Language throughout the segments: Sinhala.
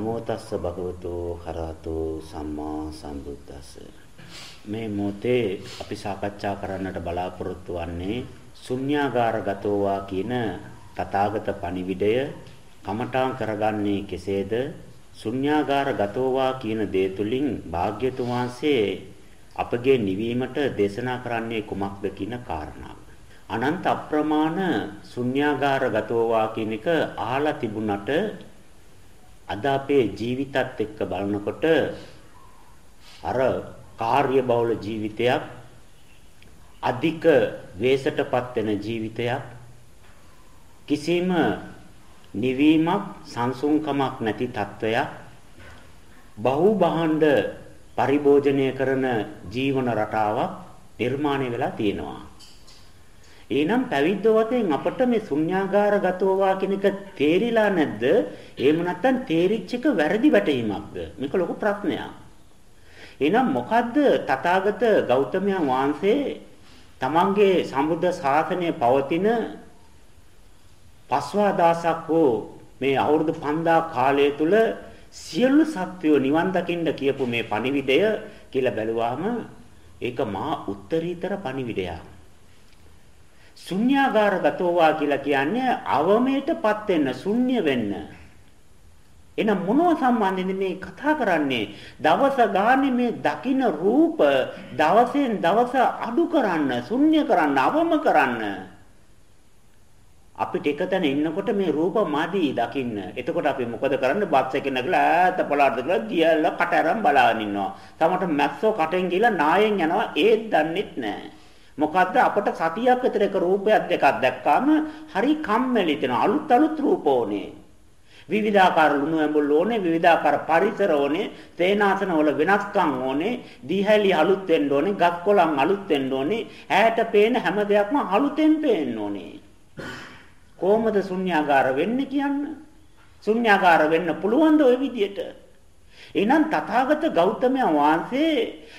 නමෝ තස්ස භගවතු හරහතු සම්මා සම්බුද්දස්ස මේ මොතේ අපි සාකච්ඡා කරන්නට බලාපොරොත්තු වන්නේ ශුන්‍යාගාරගතෝවා කියන තථාගත පණිවිඩය කමඨාන් කරගන්නේ කෙසේද ශුන්‍යාගාරගතෝවා කියන දේ තුලින් භාග්‍යතුන් වහන්සේ අපගේ නිවීමට දේශනා කරන්නේ කුමක්ද කියන කාරණාව. අනන්ත අප්‍රමාණ ශුන්‍යාගාරගතෝවා කියන එක අහලා තිබුණට අද අපේ ජීවිතත් එක්ක බලනකොට අර කාර්ය බහුල ජීවිතයක් අධික වේසටපත් වෙන ජීවිතයක් කිසිම නිවීමක් සංසුන්කමක් නැති තත්වයක් බහු බහඬ පරිභෝජනය කරන ජීවන රටාවක් නිර්මාණය වෙලා තියෙනවා. එහෙනම් පැවිද්ද වශයෙන් අපට මේ ශුන්‍යාගාරගතෝවා කියන එක තේරිලා නැද්ද? එහෙම නැත්නම් තේරිච්ච එක වැරදි වැටහීමක්ද? මේක ලොකු ප්‍රශ්නයක්. එහෙනම් මොකද්ද තථාගත ගෞතමයන් වහන්සේ තමන්ගේ සම්බුද්ධ ශාසනය පවතින පස්වා දාසක් වූ මේ අවුරුදු 5000 කාලය තුල සියලු සත්වයෝ නිවන් දකින්න කියපු මේ පණිවිඩය කියලා බැලුවාම ඒක මා උත්තරීතර පණිවිඩයක්. ශුන්‍යාගාරගතෝවා කියලා කියන්නේ අවමයටපත් වෙන්න, ශුන්‍ය වෙන්න. එහෙනම් මොනව සම්බන්ධින්ද මේ කතා කරන්නේ? දවස ගානේ මේ දකින්න රූප දවසෙන් දවස අඩු කරන්න, ශුන්‍ය කරන්න, අවම කරන්න. අපිට එකතැන ඉන්නකොට මේ රූප මදි දකින්න. එතකොට අපි මොකද කරන්නේ? බස් එකේ නැගලා ඈත පොළාට දාලා දියල්ලා කට අරන් බලාගෙන ඉන්නවා. තමට මැස්සෝ කටෙන් ගිහලා නායෙන් යනවා ඒත් දන්නෙත් නැහැ. මොකද්ද අපට සතියක් විතර එක රූපයක් දෙකක් දැක්කාම හරි කම්මැලි දෙන අලුත් අලුත් රූප ඕනේ. විවිධාකාර ලුණු ඇඹුල් ඕනේ, විවිධාකාර පරිසර ඕනේ, තේනාසන වල වෙනස්කම් ඕනේ, දීහැලි අලුත් වෙන්න ඕනේ, ගස් කොළන් අලුත් වෙන්න ඕනේ, ඈට පේන හැම දෙයක්ම අලුතෙන් පේන්න ඕනේ. කොහොමද ශුන්‍යාගාර වෙන්නේ කියන්න? ශුන්‍යාගාර වෙන්න පුළුවන් ද ওই විදියට? එහෙනම් තථාගත ගෞතමයන් වහන්සේ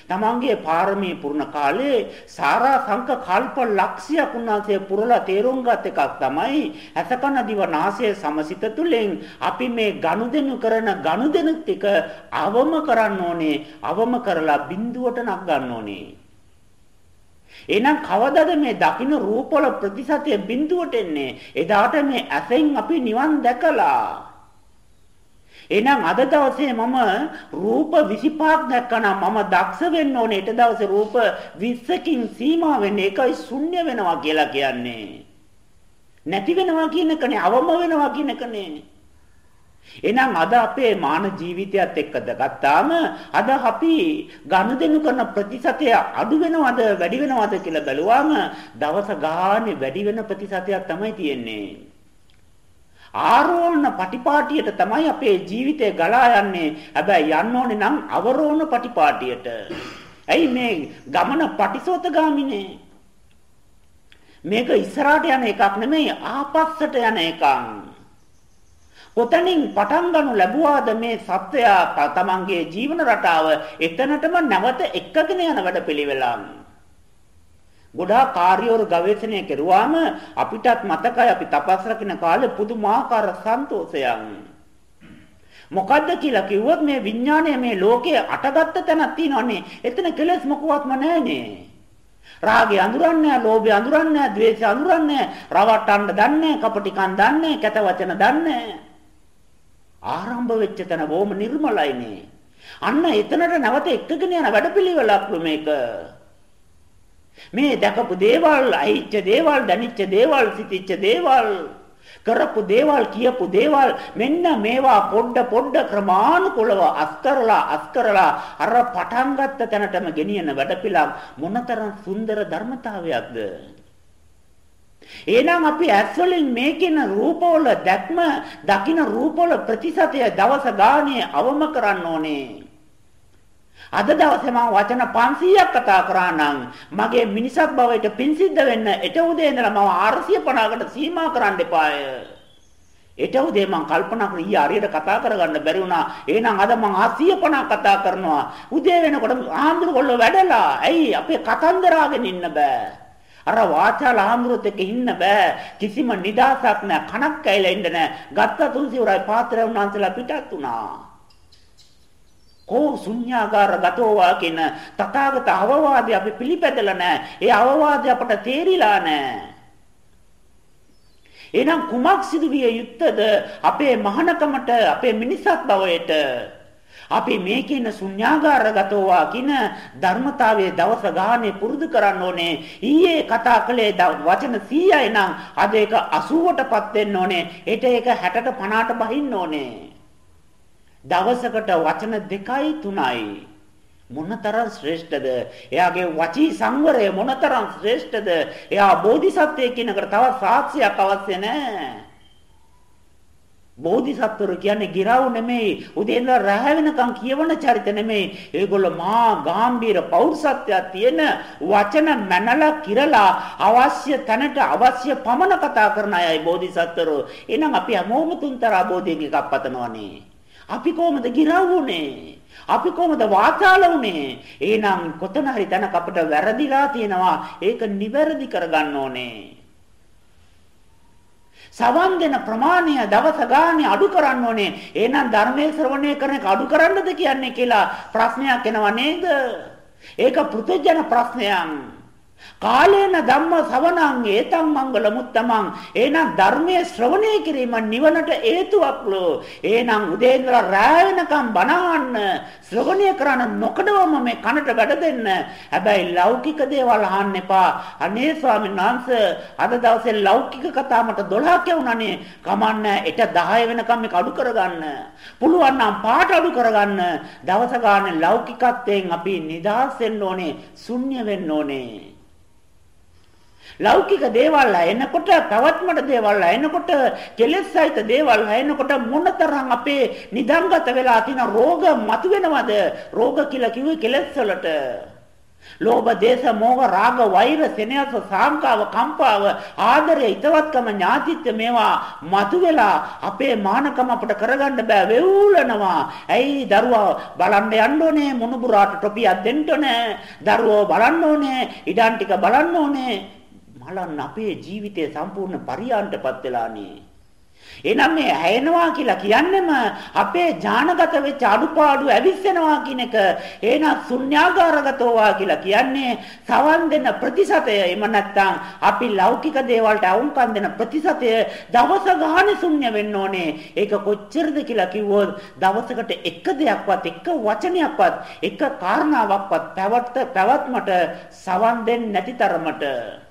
තමන්ගේ පාරමී පුරණ කාලේ සාරා සංක කල්ප ලක්ෂයක් උන්වහන්සේ පුරලා තේරුම් ගත් එකක් තමයි අසකන දිවනාසය සමසිත තුලින් අපි මේ ගනුදෙනු කරන ගනුදෙනු ටික අවම කරන්න ඕනේ අවම කරලා බිඳුවට නක් ගන්න ඕනේ. එහෙනම් කවදද මේ දකින්න රූපවල ප්‍රතිශතය බිඳුවට එන්නේ? එදාට මේ ඇසෙන් අපි නිවන් දැකලා එහෙනම් අද දවසේ මම රූප 25ක් දැක්කනම් මම දක්ෂ වෙන්න ඕනේ ඊට දවසේ රූප 20කින් සීමා වෙන්නේ ඒකයි ශුන්‍ය වෙනවා කියලා කියන්නේ. නැති වෙනවා කියන එකනේ අවම වෙනවා කියන එකනේ. එහෙනම් අද අපේ මාන ජීවිතයත් එක්ක ගත්තාම අද අපි ගනුදෙනු කරන ප්‍රතිශතය අඩු වෙනවද වැඩි වෙනවද කියලා බැලුවාම දවස ගානේ වැඩි වෙන ප්‍රතිශතයක් තමයි තියෙන්නේ. ආරෝහණ පටිපාටියට තමයි අපේ ජීවිතය ගලා යන්නේ. හැබැයි යන්න ඕනේ නම් අවරෝහණ පටිපාටියට. ඇයි මේ ගමන පටිසෝතගාමිනේ? මේක ඉස්සරහට යන එකක් නෙමෙයි ආපස්සට යන එකක්. කොතනින් පටන් ගන්නු ලැබුවාද මේ සත්‍යය තමන්ගේ ජීවන රටාව එතනටම නැවත එක්කගෙන යන වැඩපිළිවෙලක්. ගොඩාක් කාර්යවල ගවේෂණය කරුවාම අපිටත් මතකයි අපි තපස් රකින්න කාලේ පුදුමාකාර සන්තෝෂයක්. මොකද්ද කියලා කිව්වොත් මේ විඥාණය මේ ලෝකයේ අටගත්ත තැනක් තියෙනවානේ. එතන කෙලස් මොකවත්ම නැහැනේ. රාගය අඳුරන්නේ ලෝභය අඳුරන්නේ ද්වේෂය අඳුරන්නේ රවට්ටන්න දන්නේ කපටිකම් දන්නේ කැත වචන දන්නේ ආරම්භ වෙච්ච තැන බොහොම නිර්මලයිනේ අන්න එතනට නැවත එක්කගෙන යන වැඩපිළිවෙලක් මේක මේ දැකපු දේවල්, අහිච්ච දේවල්, දැනිච්ච දේවල්, සිතිච්ච දේවල්, කරපු දේවල්, කියපු දේවල් මෙන්න මේවා පොඩ පොඩ ක්‍රමානුකූලව අස්කරලා අස්කරලා අර පටන් ගත්ත තැනටම ගෙනියන වැඩපිළිවෙල මොනතරම් සුන්දර ධර්මතාවයක්ද? එහෙනම් අපි ඇස් වලින් මේකින රූපවල දැක්ම දකින රූපවල ප්‍රතිශතය දවස ගානේ අවම කරන්න ඕනේ. අද දවසේ මම වචන 500ක් කතා කරා නම් මගේ මිනිසක් බවට පින් සිද්ධ වෙන්න එට උදේ ඉඳලා මම 450කට සීමා කරන්න එපාය. එට උදේ මම කල්පනා කර ඊයේ හරියට කතා කරගන්න බැරි වුණා. එහෙනම් අද මම 850 කතා කරනවා. උදේ වෙනකොට ආන්දරගොල්ලෝ වැඩලා. ඇයි අපේ කතන්දරාගෙන ඉන්න බෑ. අර වාචාල ආම්රුත් එක්ක ඉන්න බෑ කිසිම නිදාසක් නෑ කණක් කැයිලා ඉන්න නෑ ගත්ත තුන්සිවුරයි පාත්‍රය උන්වහන්සේලා පිටත් වුණා කෝ ශුන්‍යාගාර ගතෝවා කියන තථාගත අවවාදය අපි පිළිපැදලා නැහැ. ඒ අවවාදය අපට තේරිලා නැහැ. එහෙනම් කුමක් සිදුවිය යුත්තද අපේ මහානකමට අපේ මිනිසත් බවයට අපි මේ කියන ශුන්‍යාගාරගතෝවා කියන ධර්මතාවයේ දවස ගානේ පුරුදු කරන්න ඕනේ. ඊයේ කතා කළේ වචන 100යි නම් අද ඒක 80ටපත් වෙන්න ඕනේ. හෙට ඒක 60ට 50ට බහින්න ඕනේ. දවසකට වචන දෙකයි තුනයි. මොනතරම් ශ්‍රේෂ්ඨද? එයාගේ වචී සංවරය මොනතරම් ශ්‍රේෂ්ඨද? එයා බෝධිසත්වයෙක් කෙනෙකුට තව සාක්ෂියක් අවශ්‍ය නැහැ. බෝධිසත්වරු කියන්නේ ගිරව් නෙමෙයි උදේ ඉඳලා රැ වෙනකම් කියවන චරිත නෙමෙයි. ඒගොල්ලෝ මහා ගාම්භීර පෞරුෂත්වයක් තියෙන වචන මනලා කිරලා අවශ්‍ය තැනට අවශ්‍ය පමණ කතා කරන අයයි බෝධිසත්වරු. එහෙනම් අපි හැමෝම තුන්තරා බෝධියක එකක් පතනවනේ. අපි කොහොමද ගිරව් උනේ අපි කොහොමද වාචාල උනේ එහෙනම් කොතන හරි තැනක අපිට වැරදිලා තියෙනවා ඒක නිවැරදි කරගන්න ඕනේ සවන් දෙන ප්‍රමාණය දවස ගානේ අඩු කරන්න ඕනේ. එහෙනම් ධර්මයේ ශ්‍රවණය කරන එක අඩු කරන්නද කියන්නේ කියලා ප්‍රශ්නයක් එනවා නේද? ඒක පෘථජන ප්‍රශ්නයක්. කාලේන ධම්ම සවණං ඒතම් මංගල මුත්තමං. එහෙනම් ධර්මයේ ශ්‍රවණය කිරීම නිවනට හේතුවක්ලෝ එහෙනම් උදේ ඉඳලා රාය වෙනකම් බණහන්න ශ්‍රවණය කරන නොකඩවම මේ කනට වැඩ දෙන්න. හැබැයි ලෞකික දේවල් අහන්න එපා. අනේ ස්වාමීන් වහන්සේ අද දවසේ ලෞකික කතා මට 12ක් යවුණානේ. කමන්න එට 10 වෙනකම් මේක අඩු කරගන්න. පුළුවන් නම් පාට අඩු කරගන්න. දවස ගානේ ලෞකිකත්වයෙන් අපි නිදහස් වෙන්න ඕනේ ශුන්‍ය වෙන්න ඕනේ. ලෞකික දේවල් ඇයෙනකොට පැවැත්මට දේවල් ඇයෙනකොට කෙලෙස් සහිත දේවල් ඇයෙනකොට මොනතරම් අපේ නිදන්ගත වෙලා තියෙන රෝග මතුවෙනවද? රෝග කියලා කිව්වේ කෙලෙස් වලට. ලෝභ දේශ මොහ රාග වෛර සෙනෙහස සාංකාව කම්පාව ආදරය ිතවත්කම ඥාතිත්ව මේවා මතුවෙලා අපේ මානකම අපට කරගන්න බෑ වෙවුලනවා ඇයි දරුවා බලන්න යන්න ඕනේ? මුණුබුරාට ටොපියක් දෙන්න ඕනේ? දරුවෝ බලන්න ඕනේ? ඉඩම් ටික බලන්න ඕනේ? මලන් අපේ ජීවිතය සම්පූර්ණ පරියන්ටපත් වෙලානේ. එනම් මේ ඇයෙනවා කියලා කියන්නෙම අපේ ඥානගත වෙච්ච අඩුපාඩු ඇවිස්සෙනවා කියන එක. එහෙනම් ශුන්‍යාගාරගතෝවා කියලා කියන්නේ සවන් දෙන ප්‍රතිශතය. එම නැත්තම් අපි ලෞකික දේවල්ට අවුම්කම් දෙන ප්‍රතිශතය දවස ගානේ ශුන්‍ය වෙන්න ඕනේ. ඒක කොච්චරද කියලා කිව්වොත් දවසකට එක දෙයක්වත් එක වචනයක්වත් එක කාරණාවක්වත් පැවැත්ත පැවැත්මට සවන් දෙන්නේ නැති තරමට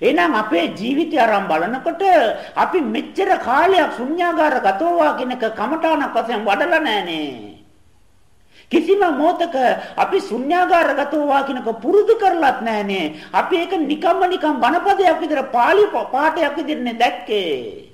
එහෙනම් අපේ ජීවිතය අරන් බලනකොට අපි මෙච්චර කාලයක් ශුන්‍යාගාර ගතෝවා කියනක කමඨාණක් වශයෙන් වඩලා නැහනේ. කිසිම මොහතක අපි ශුන්‍යාගාරගතෝවා කියනක පුරුදු කරලත් නැහනේ. අපි ඒක නිකම්ම නිකම් බණපදයක් විතර පාළි පාඨයක් විදිහට දැක්කේ.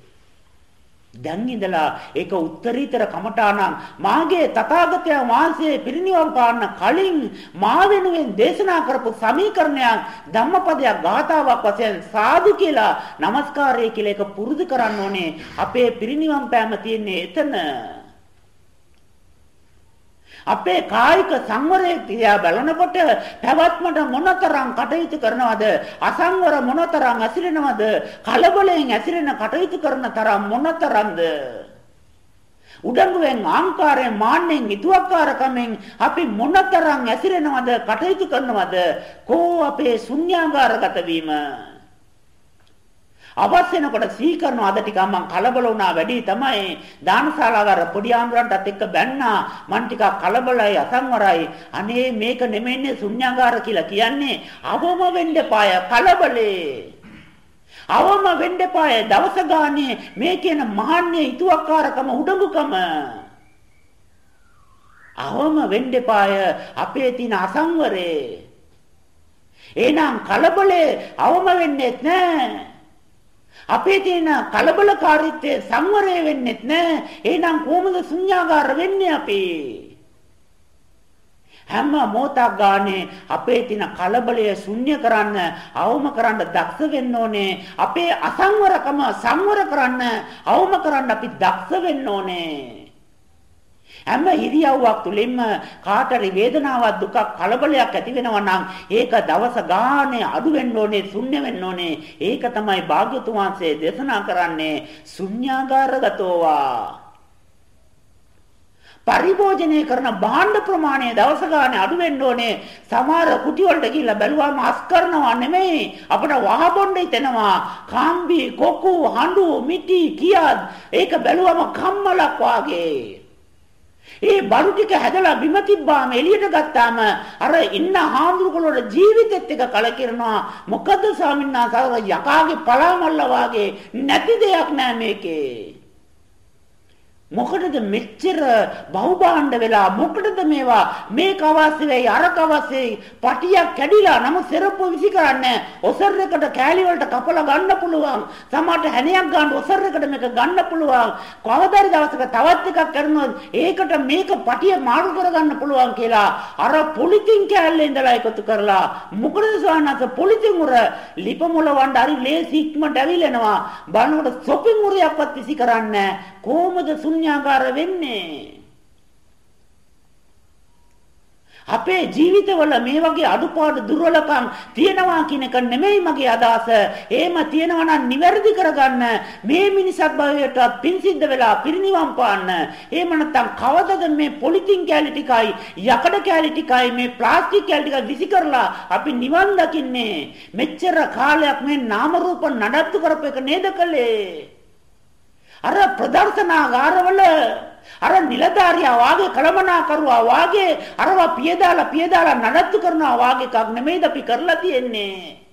දැන් ඉඳලා ඒක උත්තරීතර කමඨාණන් මාගේ තථාගතයන් වහන්සේ පිරිනිවන් පාන්න කලින් මා වෙනුවෙන් දේශනා කරපු සමීකරණයක් ධම්මපදයක් ගාථාවක් වශයෙන් සාදු කියලා নমස්කාරය කියලා ඒක පුරුදු කරන්න ඕනේ. අපේ පිරිනිවන් පෑම තියෙන්නේ එතන. අපේ කායික සංවරය තියා බලනකොට පැවැත්මට මොනතරම් කටයුතු කරනවද? අසංවර මොනතරම් ඇසිරෙනවද? කලබලයෙන් ඇසිරෙන කටයුතු කරන තරම් මොනතරම්ද? උඩඟුවෙන් ආංකාරයෙන් මාන්නෙන් ඉතුවක්කාරකමෙන් අපි මොනතරම් ඇසිරෙනවද? කටයුතු කරනවද? කෝ අපේ ශුන්‍යාගාරගත වීම? අවශ්‍ය වෙනකොට සිහි කරනවා අද ටිකක් මං කලබල වුණා. වැඩි තමයි. දානශාලාවර පොඩි ආම්රන්ටත් එක්ක බැන්නා. මං ටිකක් කලබලයි අසංවරයි. අනේ මේක නෙමෙන්නේ ශුන්‍යාගාර කියලා කියන්නේ අවම වෙන්න පාය කලබලේ. අවම වෙන්න පාය දවස ගානේ. මේ කියන මහන්නේ ඊතුවක්කාරකම උඩඟුකම. අවම වෙන්න පාය අපේ තියෙන අසංවරේ. එහෙනම් කලබලේ අවම වෙන්නේ නැහැ අපේ තියෙන කලබලකාරීත්වය සංවරය වෙන්නෙත් නෑ. එහෙනම් කොහොමද ශුන්‍යාගාර වෙන්නේ අපි? හැම මොහොතක් ගානේ අපේ තියෙන කලබලය ශුන්‍ය කරන්න, අවම කරන්න දක්ෂ වෙන්න ඕනේ. අපේ අසංවරකම සංවර කරන්න, අවම කරන්න අපි දක්ෂ වෙන්න ඕනේ. හැම ඉරියව්වක් තුළින්ම කාටරි වේදනාවක් දුකක් කලබලයක් ඇති වෙනවා නම් ඒක දවස ගානේ අඩු වෙන්න ඕනේ ශුන්‍ය වෙන්න ඕනේ ඒක තමයි භාග්‍යතුන් වහන්සේ දේශනා කරන්නේ ශුන්‍යාගාරගතෝවා පරිභෝජනය කරන භාණ්ඩ ප්‍රමාණය දවස ගානේ අඩු වෙන්න ඕනේ. සමහර කුටි වලට ගිහිල්ලා බැලුවාම අස් කරනවා නෙමෙයි. අපිට වහබොණ්ඩ හිතෙනවා. කාම්බි, කොකු, හඬු, මිටි, කියාත් ඒක බැලුවම කම්මලක් වාගේ. ඒ බඩු ටික හැදලා බිම තිබ්බාම එළියට ගත්තාම අර ඉන්න හාමුදුරුවෝ ජීවිතෙත් එක කලකිරනවා. මොකද ස්වාමීන් වහන්සේ? යකාගේ පලාමල්ල වාගේ නැති දෙයක් නෑ මේකේ. මොකටද මෙච්චර බහුභාණ්ඩ වෙලා මොකටද මේවා? මේක අවශ්‍ය වෙයි අරක අවශ්‍ය වෙයි පටියක් කැඩිලා නම සෙරප්පු විසි කරන්නේ ඔසර් එකට කෑලි වලට කපලා ගන්න පුළුවන්. සමහරට හැණයක් ගන්න ඔසර් එකට මේක ගන්න පුළුවන්. කවදාරි දවසක තවත් එකක් කරනොත් ඒකට මේක පටිය මාරු කරගන්න පුළුවන් කියලා අර පොලිතින් කෑල්ලේ ඉඳලා එකතු කරලා. මොකටද සවන්නස පොලිතින් උර? ලිප මොල වණ්ඩ හරි ලේසි ඉක්මනට ඇවිලෙනවා බලනකොට සොපින් උරයක්වත් විසි කරන්නේ කොහොමද ශුන්‍යාකාර වෙන්නේ? අපේ ජීවිතවල මේ වගේ අඩුපාඩු දුර්වලකම් තියෙනවා කියන එක නෙමෙයි මගේ අදහස. එහෙම තියෙනවා නම් නිවැරදි කරගන්න මේ මිනිසත් භවයට පින් සිද්ධ වෙලා පිරිනිවන් පාන්න. එහෙම නැත්නම් කවදද මේ පොලිතින් කැලි ටිකයි යකඩ කැලි ටිකයි මේ ප්ලාස්ටික් කැලි ටික විසි කරලා අපි නිවන් දකින්නේ. මෙච්චර කාලයක් මේ නාම රූප නඩත්තු කරපු එක නේද කළේ? අර ප්‍රදර්ශනාගාරවල අර නිලධාරියා වාගේ කළමනාකරුවා වාගේ අරවා පියදාලා පියදාලා නඩත්තු කරනවා වාගේ එකක් නෙමෙයිද අපි කරලා තියෙන්නේ.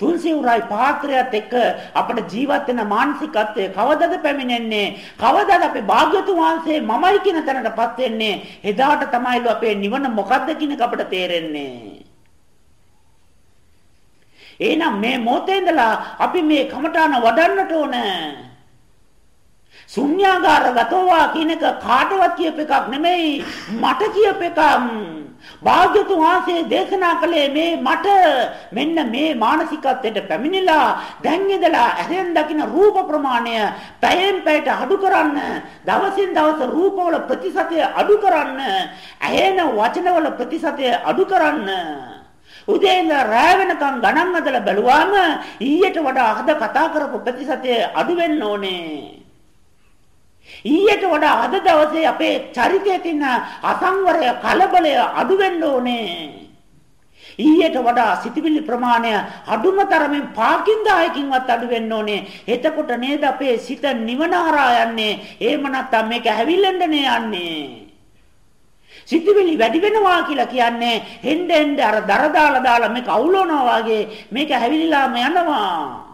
තුන්සිවුරයි පාත්‍රයත් එක්ක අපිට ජීවත් වෙන මානසිකත්වය කවදද පැමිණෙන්නේ? කවදද අපි භාග්‍යතුන් වහන්සේ මමයි කියන තැනටපත් වෙන්නේ? එදාට තමයිලු අපේ නිවන මොකද්ද කියන එක අපිට තේරෙන්නේ. එහෙනම් මේ මොහොතේ ඉඳලා අපි මේ කමඨාන වඩන්නට ඕන. ශුන්‍යාගාරගතෝවා කියන එක කාටවත් කියප එකක් නෙමෙයි මට කියප එකක්. භාග්‍යතුන් වහන්සේ දේශනා කළේ මේ මට මෙන්න මේ මානසිකත්වයට පැමිණිලා දැන් ඉඳලා ඇහෙන් දකින රූප ප්‍රමාණය පැයෙන් පැයට අඩු කරන්න දවසින් දවස රූපවල ප්‍රතිශතය අඩු කරන්න ඇහෙන වචනවල ප්‍රතිශතය අඩු කරන්න උදේ ඉඳලා රෑ වෙනකන් ගණන් හදලා බැලුවාම ඊයට වඩා අද කතා කරපු ප්‍රතිශතය අඩු වෙන්න ඕනේ. ඊයට වඩා අද දවසේ අපේ චරිතයේ තියෙන අසංවරය කලබලය අඩු වෙන්න ඕනේ. ඊයට වඩා සිතිවිලි ප්‍රමාණය අඩුම තරමින් පාකින් දායකින්වත් අඩු වෙන්න ඕනේ. එතකොට නේද අපේ සිත නිවන හරහා යන්නේ. එහෙම නැත්නම් මේක හැවිල්ලෙන්නේ යන්නේ. සිතිවිලි වැඩි වෙනවා කියලා කියන්නේ හෙන්න හෙන්න අර දර දාලා දාලා මේක අවුලනවා වගේ මේක හැවිලිලාම යනවා.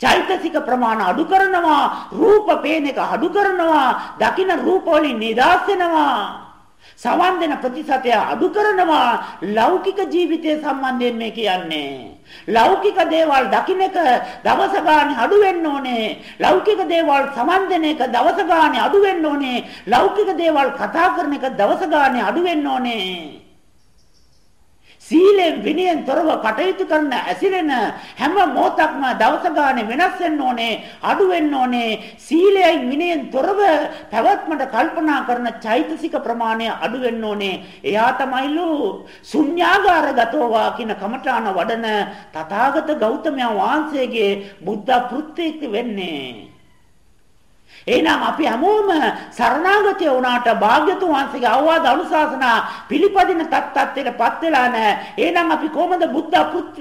චෛතසික ප්‍රමාණ අඩු කරනවා රූප පේන එක අඩු කරනවා දකින්න රූප වලින් නිදාස් වෙනවා සවන් දෙන ප්‍රතිශතය අඩු කරනවා ලෞකික ජීවිතය සම්බන්ධයෙන් මේ කියන්නේ ලෞකික දේවල් දකින්න එක දවස ගානේ අඩු වෙන්න ඕනේ. ලෞකික දේවල් සමන් දෙන එක දවස ගානේ අඩු වෙන්න ඕනේ. ලෞකික දේවල් කතා කරන එක දවස ගානේ අඩු වෙන්න ඕනේ. සීලෙන් විනයෙන් තොරව කටයුතු කරන ඇසිරෙන හැම මොහොතක්ම දවස ගානේ වෙනස් වෙන්න ඕනේ අඩු වෙන්න ඕනේ. සීලයෙන් විනයෙන් තොරව පැවැත්මට කල්පනා කරන චෛතසික ප්‍රමාණය අඩු වෙන්න ඕනේ. එයා තමයිලු ශුන්‍යාගාරගතෝවා කියන කමඨාන වඩන තථාගත ගෞතමයන් වහන්සේගේ බුද්ධ පෘත්‍තික වෙන්නේ. එහෙනම් අපි හැමෝම සරණාගතය වුණාට භාග්‍යතුන් වහන්සේගේ අවවාද අනුශාසනා පිළිපදින තත්ත්වයටපත් වෙලා නැහැ. එහෙනම් අපි කොහොමද බුද්ධ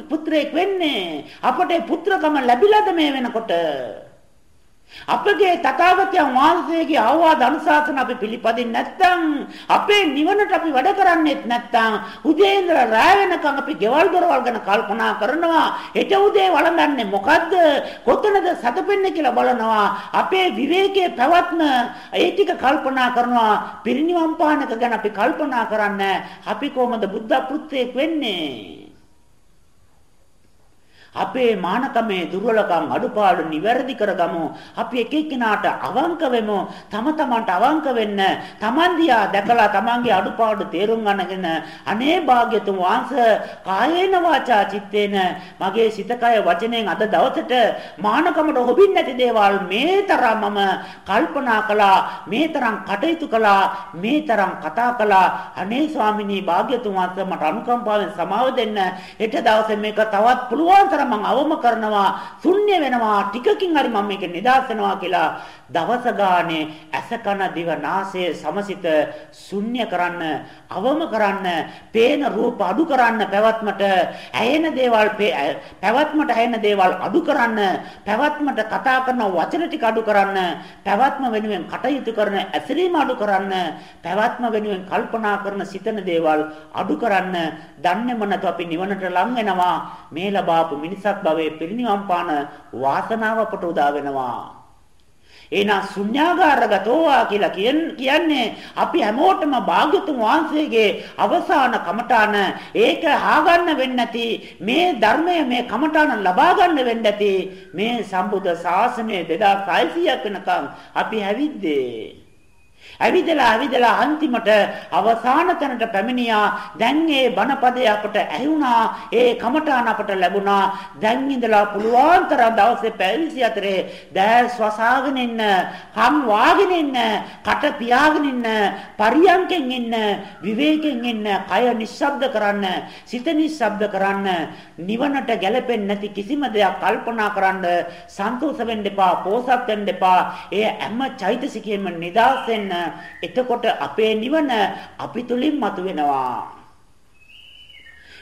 පුත්‍රයෙක් වෙන්නේ? අපට පුත්‍රකම ලැබිලාද මේ වෙනකොට? අපගේ තථාගතයන් වහන්සේගේ අවවාද අනුශාසන අපි පිළිපදින්නේ නැත්නම් අපේ නිවනට අපි වැඩ කරන්නේත් නැත්නම් උදේ ඉඳලා රාය වෙනකන් අපි ගෙවල් දොරවල් ගැන කල්පනා කරනවා. හෙට උදේ වළඳන්නේ මොකද්ද? කොතනද සතපෙන්නේ කියලා බලනවා. අපේ විවේකයේ පැවැත්ම ඒ ටික කල්පනා කරනවා. පිරිනිවන් පානක ගැන අපි කල්පනා කරන්නේ. අපි කොහොමද බුද්ධ පුත්‍රයෙක් වෙන්නේ? අපේ මානකමේ දුර්වලකම් අඩුපාඩු නිවැරදි කරගමු. අපි එක එක්කිනාට අවංක වෙමු. තම තමන්ට අවංක වෙන්න. තමන් දිහා දැකලා තමන්ගේ අඩුපාඩු තේරුම් ගන්නගෙන අනේ භාග්‍යතුන් වහන්සේ කායේන වාචා චිත්තේන මගේ සිත කය වචනෙන් අද දවසට මානකමට හොබින් නැති දේවල් මේ තරම් මම කල්පනා කළා. මේ තරම් කටයුතු කළා. මේ තරම් කතා කළා. අනේ ස්වාමිනී භාග්‍යතුන් වහන්සේ මට අනුකම්පාවෙන් සමාව දෙන්න. හෙට දවසේ මේක තවත් පුළුවන් තරම් මං අවම කරනවා ශුන්‍ය වෙනවා ටිකකින් හරි මම මේක නිදාස් වෙනවා කියලා දවස ගානේ ඇස කන දිව නාසය සමසිත ශුන්‍ය කරන්න අවම කරන්න පේන රූප අඩු කරන්න පැවැත්මට ඇයෙන දේවල් පැවැත්මට ඇයෙන දේවල් අඩු කරන්න පැවැත්මට කතා කරන වචන ටික අඩු කරන්න පැවැත්ම වෙනුවෙන් කටයුතු කරන ඇසිරීම අඩු කරන්න පැවැත්ම වෙනුවෙන් කල්පනා කරන සිතන දේවල් අඩු කරන්න දන්නේම නැතු අපි නිවනට ලං වෙනවා. මේ ලබාපු මිනිසත් භවයේ පිරිනිවන් පාන වාසනාව අපට උදා වෙනවා. එහෙනම් ශුන්‍යාගාරගතෝවා කියලා කියන්නේ අපි හැමෝටම භාග්‍යතුන් වහන්සේගේ අවසාන කමඨාන ඒක ආගන්න වෙන්නේ නැති මේ ධර්මය මේ කමඨාන ලබා ගන්න වෙන්නේ නැති මේ සම්බුද්ධ ශාසනය 2600ක් වෙනකම් අපි හැවිද්දේ. ඇවිදලා ඇවිදලා අන්තිමට අවසාන තැනට පැමිණියා. දැන් ඒ බණපදේ අපට ඇහුණා. ඒ කමඨාන අපට ලැබුණා. දැන් ඉඳලා පුළුවන් තරම් දවසේ පැවිසි අතරේ දැස් වසාගෙන ඉන්න, කම් වාගෙන ඉන්න, කට පියාගෙන ඉන්න, පරියන්කෙන් ඉන්න, විවේකයෙන් ඉන්න, කය නිශ්ශබ්ද කරන්න, සිත නිශ්ශබ්ද කරන්න, නිවනට ගැලපෙන්නේ නැති කිසිම දෙයක් කල්පනා කරන්න, සන්තෝෂ වෙන්න එපා, පෝසත් වෙන්න එපා. ඒ හැම චෛතසිකයෙන්ම නිදාස් වෙන්න එතකොට අපේ නිවන අපි තුලින් මතුවෙනවා.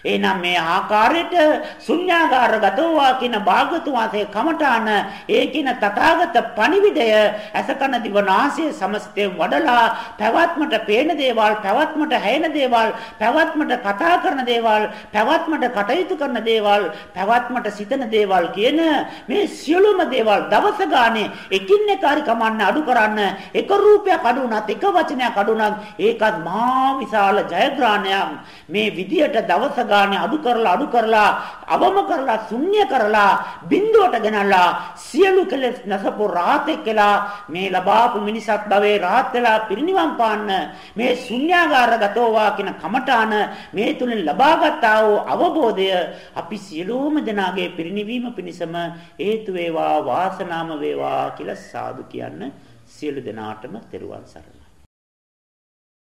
එහෙනම් මේ ආකාරයට ශුන්‍යාගාරගතෝවා කියන භාගතු වාසේ කමඨාන ඒ කියන තථාගත පණිවිඩය අසකන දිවනාසය සමස්තේ වඩලා පැවැත්මට පේන දේවල් පැවැත්මට හැයෙන දේවල් පැවැත්මට කතා කරන දේවල් පැවැත්මට කටයුතු කරන දේවල් පැවැත්මට සිතන දේවල් කියන මේ සියලුම දේවල් දවස ගානේ එකින් එක හරි කමන්න අඩු කරන්න එක රූපයක් අඩු වුණත් එක වචනයක් අඩු වුණත් ඒකත් මහා විශාල ජයග්‍රහණයක්. මේ විදියට දවස ගානේ අඩු කරලා අඩු කරලා අවම කරලා ශුන්‍ය කරලා බිඳුවට ගෙනල්ලා සියලු කෙලෙස් නැසපු රාතෙක් කියලා මේ ලබාපු මිනිසත් භවයේ රාත් වෙලා පිරිනිවන් පාන්න මේ ශුන්‍යාගාරගතෝ වා කියන කමඨාන මේ තුලින් ලබාගත් ආ වූ අවබෝධය අපි සියලුම දෙනාගේ පිරිනිවීම පිණිසම හේතු වේවා වාසනාම වේවා කියලා සාදු කියන්න සියලු දෙනාටම තෙරුවන් සරණයි.